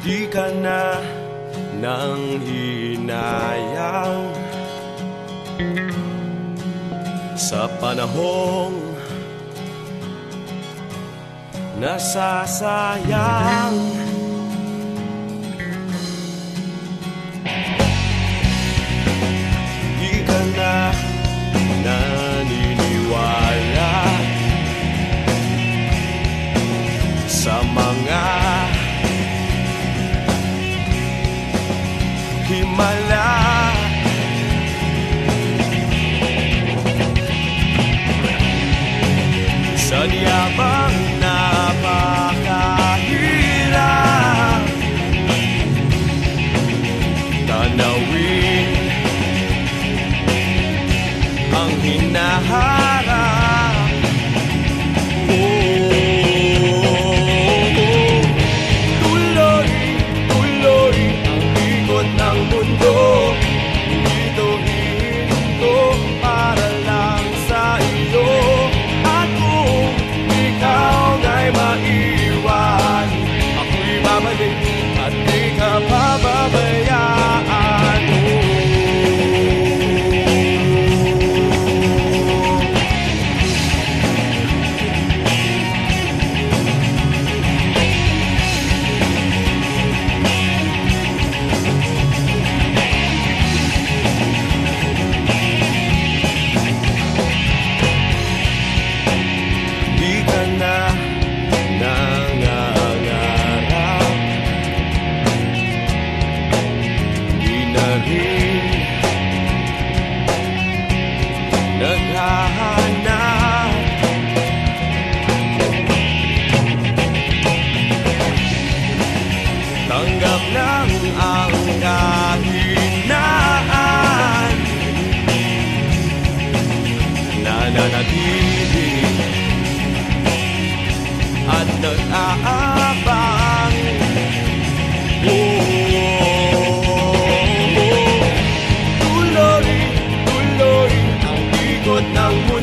Di ka na nang hinayang Sa panahong nasasayang himala Sa niyabang napakahirap Tanawin ang hinaharap. naghahanap Tanggap ng ang kahinaan Nananatili at nag-aaral 我能。